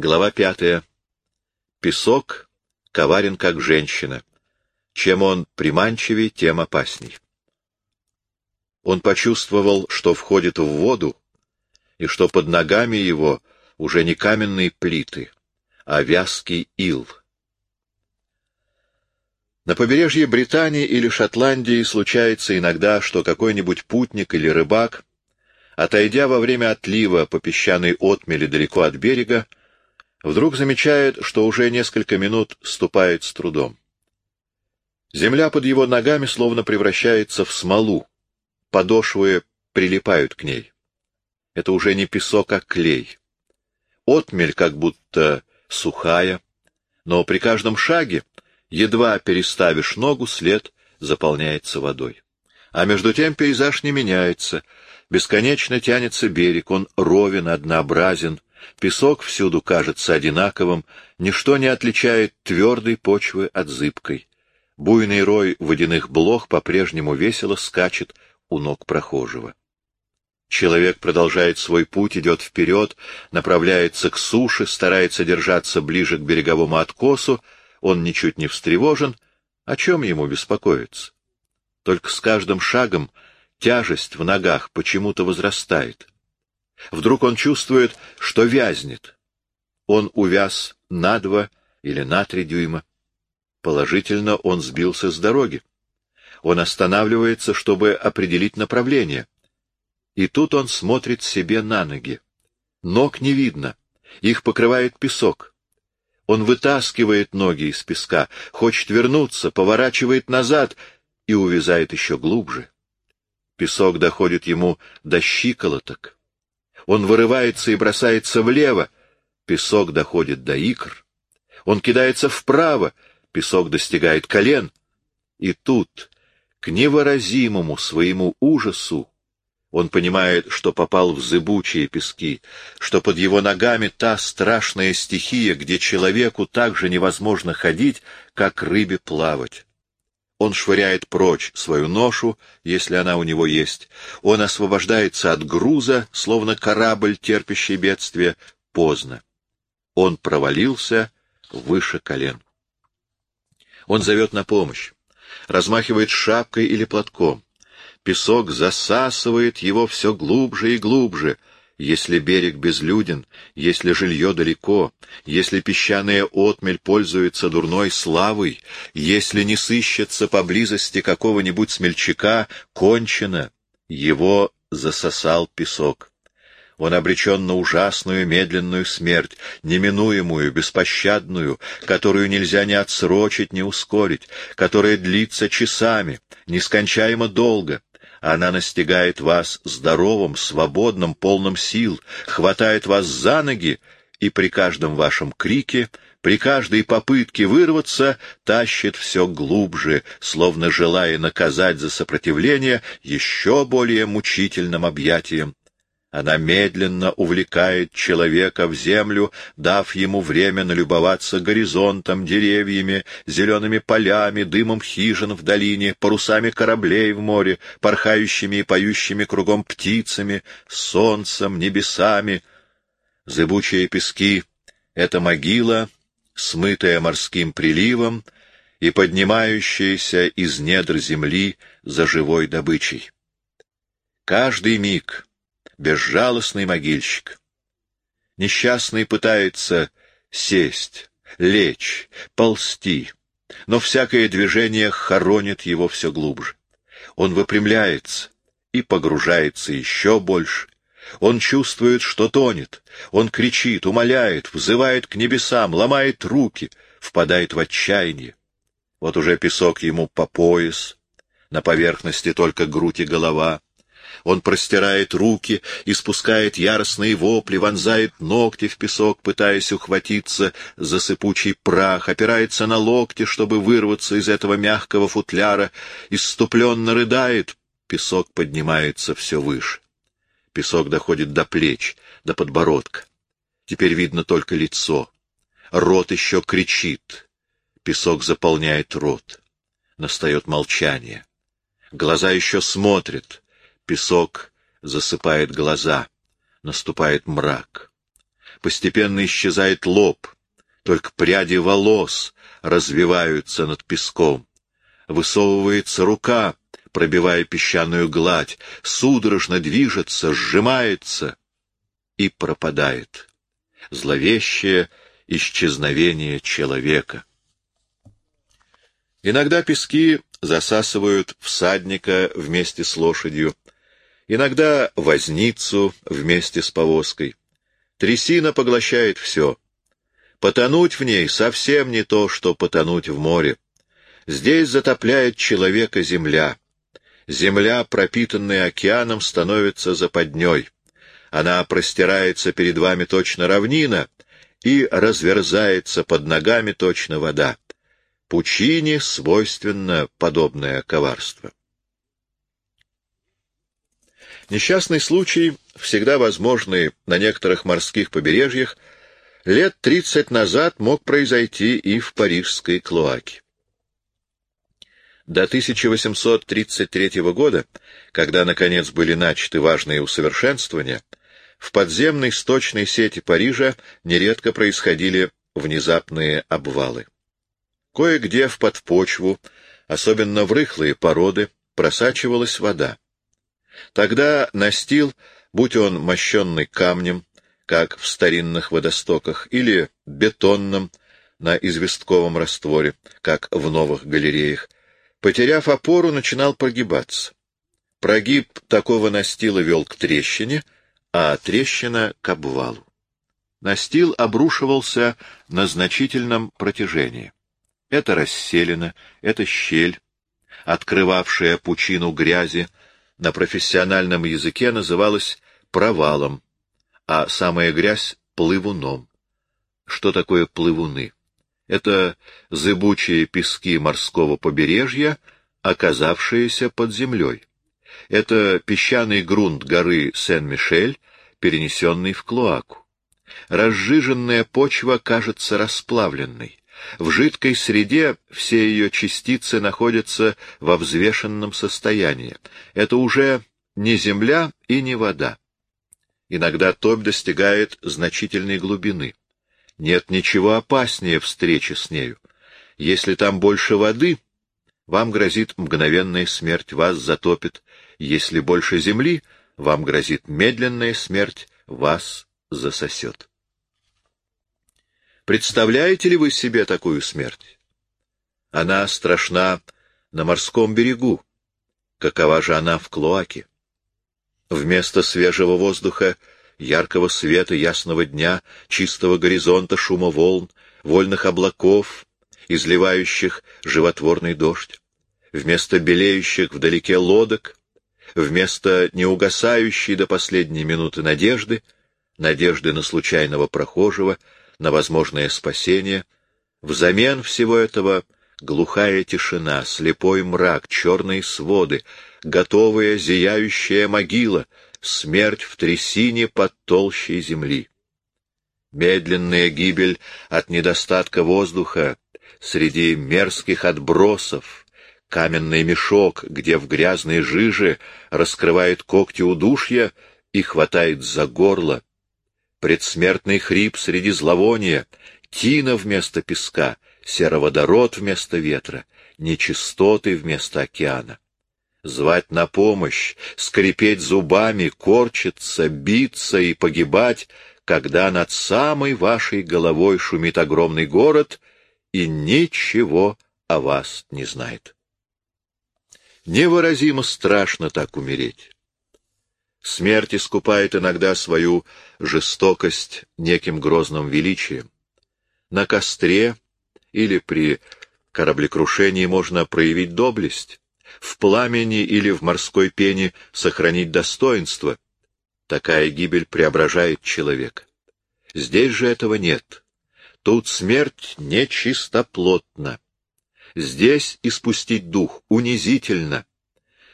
Глава пятая. Песок коварен, как женщина. Чем он приманчивей, тем опасней. Он почувствовал, что входит в воду, и что под ногами его уже не каменные плиты, а вязкий ил. На побережье Британии или Шотландии случается иногда, что какой-нибудь путник или рыбак, отойдя во время отлива по песчаной отмели далеко от берега, вдруг замечает, что уже несколько минут ступает с трудом. Земля под его ногами словно превращается в смолу, подошвы прилипают к ней. Это уже не песок, а клей. Отмель как будто сухая, но при каждом шаге Едва переставишь ногу, след заполняется водой. А между тем пейзаж не меняется. Бесконечно тянется берег, он ровен, однообразен. Песок всюду кажется одинаковым, ничто не отличает твердой почвы от зыбкой. Буйный рой водяных блох по-прежнему весело скачет у ног прохожего. Человек продолжает свой путь, идет вперед, направляется к суше, старается держаться ближе к береговому откосу, он ничуть не встревожен, о чем ему беспокоиться? Только с каждым шагом тяжесть в ногах почему-то возрастает. Вдруг он чувствует, что вязнет. Он увяз на два или на три дюйма. Положительно он сбился с дороги. Он останавливается, чтобы определить направление. И тут он смотрит себе на ноги. Ног не видно, их покрывает песок. Он вытаскивает ноги из песка, хочет вернуться, поворачивает назад и увязает еще глубже. Песок доходит ему до щиколоток. Он вырывается и бросается влево. Песок доходит до икр. Он кидается вправо. Песок достигает колен. И тут, к невыразимому своему ужасу, он понимает, что попал в зыбучие пески, что под его ногами та страшная стихия, где человеку так же невозможно ходить, как рыбе плавать. Он швыряет прочь свою ношу, если она у него есть. Он освобождается от груза, словно корабль, терпящий бедствие, поздно. Он провалился выше колен. Он зовет на помощь, размахивает шапкой или платком. Песок засасывает его все глубже и глубже. Если берег безлюден, если жилье далеко, если песчаная отмель пользуется дурной славой, если не сыщется поблизости какого-нибудь смельчака, кончено, его засосал песок. Он обречен на ужасную медленную смерть, неминуемую, беспощадную, которую нельзя ни отсрочить, ни ускорить, которая длится часами, нескончаемо долго. Она настигает вас здоровым, свободным, полным сил, хватает вас за ноги и при каждом вашем крике, при каждой попытке вырваться, тащит все глубже, словно желая наказать за сопротивление еще более мучительным объятием. Она медленно увлекает человека в землю, дав ему время налюбоваться горизонтом, деревьями, зелеными полями, дымом хижин в долине, парусами кораблей в море, порхающими и поющими кругом птицами, солнцем, небесами. Зыбучие пески — это могила, смытая морским приливом и поднимающаяся из недр земли за живой добычей. Каждый миг — безжалостный могильщик. Несчастный пытается сесть, лечь, ползти, но всякое движение хоронит его все глубже. Он выпрямляется и погружается еще больше. Он чувствует, что тонет. Он кричит, умоляет, взывает к небесам, ломает руки, впадает в отчаяние. Вот уже песок ему по пояс, на поверхности только грудь и голова. Он простирает руки, испускает яростные вопли, вонзает ногти в песок, пытаясь ухватиться за сыпучий прах, опирается на локти, чтобы вырваться из этого мягкого футляра, иступленно рыдает. Песок поднимается все выше. Песок доходит до плеч, до подбородка. Теперь видно только лицо. Рот еще кричит. Песок заполняет рот. Настает молчание. Глаза еще смотрят. Песок засыпает глаза. Наступает мрак. постепенно исчезает лоб, только пряди волос развиваются над песком. Высовывается рука, пробивая песчаную гладь, судорожно движется, сжимается и пропадает. Зловещее исчезновение человека. Иногда пески засасывают всадника вместе с лошадью, иногда возницу вместе с повозкой. Трясина поглощает все. Потонуть в ней совсем не то, что потонуть в море. Здесь затопляет человека земля. Земля, пропитанная океаном, становится западней. Она простирается перед вами точно равнина и разверзается под ногами точно вода. Пучине свойственно подобное коварство. Несчастный случай, всегда возможный на некоторых морских побережьях, лет тридцать назад мог произойти и в парижской клоаке. До 1833 года, когда, наконец, были начаты важные усовершенствования, в подземной сточной сети Парижа нередко происходили внезапные обвалы. Кое-где в подпочву, особенно в рыхлые породы, просачивалась вода. Тогда настил, будь он мощенный камнем, как в старинных водостоках, или бетонным на известковом растворе, как в новых галереях, потеряв опору, начинал прогибаться. Прогиб такого настила вел к трещине, а трещина — к обвалу. Настил обрушивался на значительном протяжении. Это расселена, это щель, открывавшая пучину грязи, на профессиональном языке называлась провалом, а самая грязь — плывуном. Что такое плывуны? Это зыбучие пески морского побережья, оказавшиеся под землей. Это песчаный грунт горы Сен-Мишель, перенесенный в клоаку. Разжиженная почва кажется расплавленной. В жидкой среде все ее частицы находятся во взвешенном состоянии. Это уже не земля и не вода. Иногда топь достигает значительной глубины. Нет ничего опаснее встречи с нею. Если там больше воды, вам грозит мгновенная смерть, вас затопит. Если больше земли, вам грозит медленная смерть, вас засосет. Представляете ли вы себе такую смерть? Она страшна на морском берегу. Какова же она в клоаке? Вместо свежего воздуха, яркого света, ясного дня, чистого горизонта, шума волн, вольных облаков, изливающих животворный дождь, вместо белеющих вдалеке лодок, вместо неугасающей до последней минуты надежды, надежды на случайного прохожего — на возможное спасение, взамен всего этого глухая тишина, слепой мрак, черные своды, готовая зияющая могила, смерть в трясине под толщей земли. Медленная гибель от недостатка воздуха среди мерзких отбросов, каменный мешок, где в грязной жиже раскрывает когти удушья и хватает за горло, предсмертный хрип среди зловония, тина вместо песка, сероводород вместо ветра, нечистоты вместо океана. Звать на помощь, скрипеть зубами, корчиться, биться и погибать, когда над самой вашей головой шумит огромный город и ничего о вас не знает. Невыразимо страшно так умереть. Смерть искупает иногда свою жестокость неким грозным величием. На костре или при кораблекрушении можно проявить доблесть, в пламени или в морской пене сохранить достоинство. Такая гибель преображает человека. Здесь же этого нет. Тут смерть нечистоплотна. Здесь испустить дух унизительно.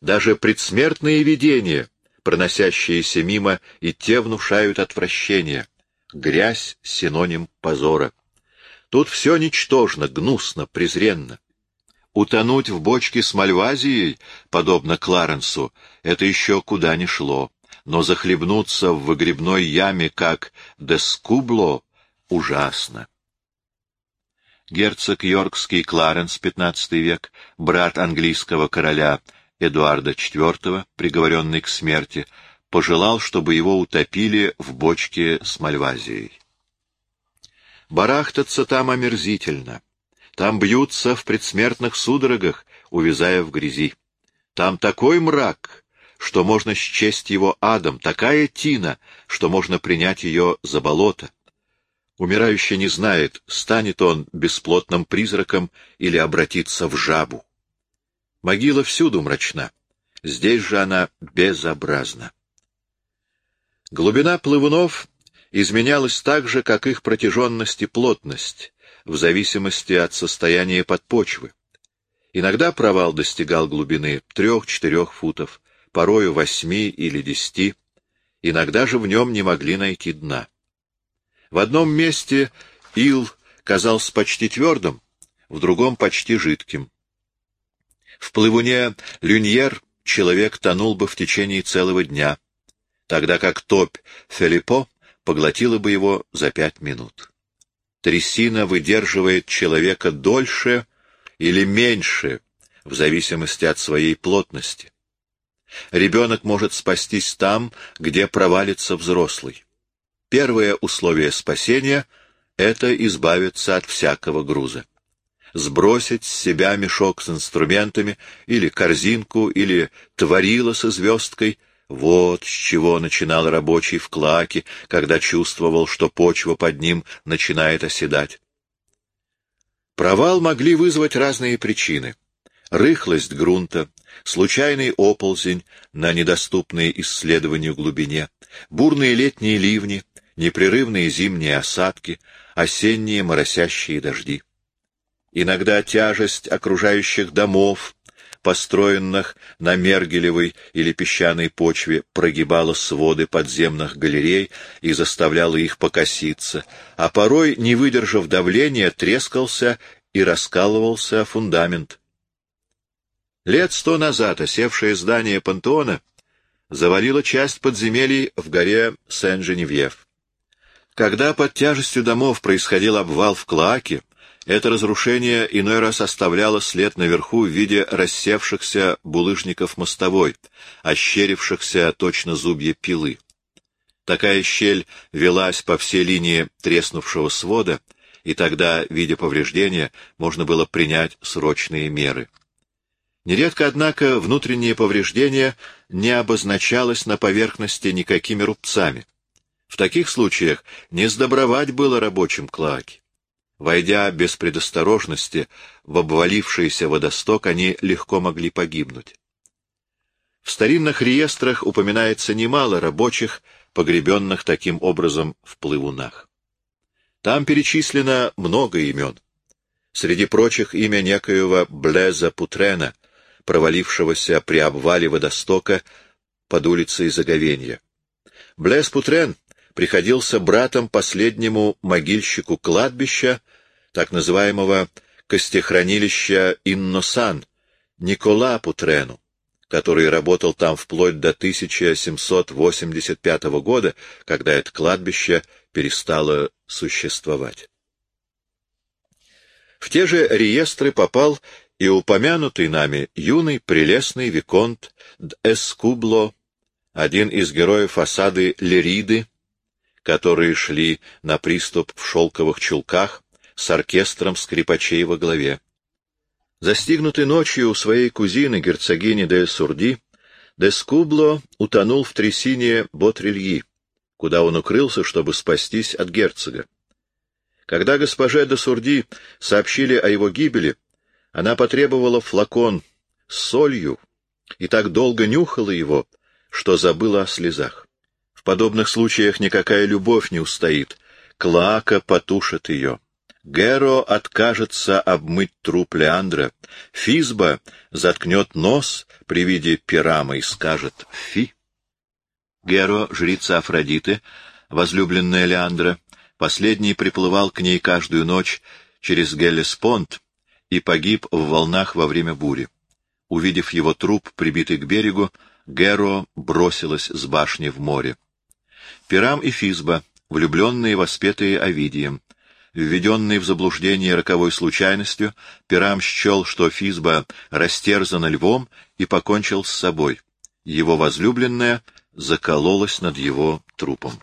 Даже предсмертные видения — проносящиеся мимо, и те внушают отвращение. Грязь — синоним позора. Тут все ничтожно, гнусно, презренно. Утонуть в бочке с Мальвазией, подобно Кларенсу, это еще куда ни шло. но захлебнуться в выгребной яме, как Дескубло, ужасно. Герцог Йоркский Кларенс, XV век, брат английского короля Эдуарда IV, приговоренный к смерти, пожелал, чтобы его утопили в бочке с мальвазией. Барахтаться там омерзительно. Там бьются в предсмертных судорогах, увязая в грязи. Там такой мрак, что можно счесть его адом, такая тина, что можно принять ее за болото. Умирающий не знает, станет он бесплотным призраком или обратится в жабу. Могила всюду мрачна, здесь же она безобразна. Глубина плывунов изменялась так же, как их протяженность и плотность, в зависимости от состояния подпочвы. Иногда провал достигал глубины трех-четырех футов, порою восьми или десяти, иногда же в нем не могли найти дна. В одном месте ил казался почти твердым, в другом — почти жидким. В плывуне Люньер человек тонул бы в течение целого дня, тогда как топь Филиппо поглотила бы его за пять минут. Трясина выдерживает человека дольше или меньше, в зависимости от своей плотности. Ребенок может спастись там, где провалится взрослый. Первое условие спасения — это избавиться от всякого груза. Сбросить с себя мешок с инструментами, или корзинку, или творило со звездкой — вот с чего начинал рабочий в клаке, когда чувствовал, что почва под ним начинает оседать. Провал могли вызвать разные причины. Рыхлость грунта, случайный оползень на недоступной исследованию глубине, бурные летние ливни, непрерывные зимние осадки, осенние моросящие дожди. Иногда тяжесть окружающих домов, построенных на мергелевой или песчаной почве, прогибала своды подземных галерей и заставляла их покоситься, а порой, не выдержав давления, трескался и раскалывался фундамент. Лет сто назад осевшее здание пантеона завалило часть подземелий в горе Сен-Женевьев. Когда под тяжестью домов происходил обвал в Клоаке, это разрушение иной раз оставляло след наверху в виде рассевшихся булыжников мостовой, ощерившихся точно зубья пилы. Такая щель велась по всей линии треснувшего свода, и тогда, видя повреждения, можно было принять срочные меры. Нередко, однако, внутреннее повреждение не обозначалось на поверхности никакими рубцами. В таких случаях не сдобровать было рабочим клаки. Войдя без предосторожности в обвалившийся водосток, они легко могли погибнуть. В старинных реестрах упоминается немало рабочих, погребенных таким образом в плывунах. Там перечислено много имен. Среди прочих имя некоего Блеза Путрена, провалившегося при обвале водостока под улицей Заговенья. Блез Путрен приходился братом последнему могильщику кладбища, так называемого костехранилища Инносан, Никола Путрену, который работал там вплоть до 1785 года, когда это кладбище перестало существовать. В те же реестры попал и упомянутый нами юный прелестный Виконт Д'Эскубло, один из героев осады Лериды, которые шли на приступ в шелковых чулках с оркестром скрипачей во главе. Застигнутый ночью у своей кузины, герцогини де Сурди, де Скубло утонул в трясине Ботрильи, куда он укрылся, чтобы спастись от герцога. Когда госпоже де Сурди сообщили о его гибели, она потребовала флакон с солью и так долго нюхала его, что забыла о слезах подобных случаях никакая любовь не устоит. Клака потушит ее. Геро откажется обмыть труп Леандра. Физба заткнет нос при виде пирама и скажет «фи». Геро, жрица Афродиты, возлюбленная Леандра, последний приплывал к ней каждую ночь через Геллеспонд и погиб в волнах во время бури. Увидев его труп, прибитый к берегу, Геро бросилась с башни в море. Пирам и Физба, влюбленные, воспетые Овидием. Введенный в заблуждение роковой случайностью, Пирам счел, что Физба растерзана львом и покончил с собой. Его возлюбленная закололась над его трупом.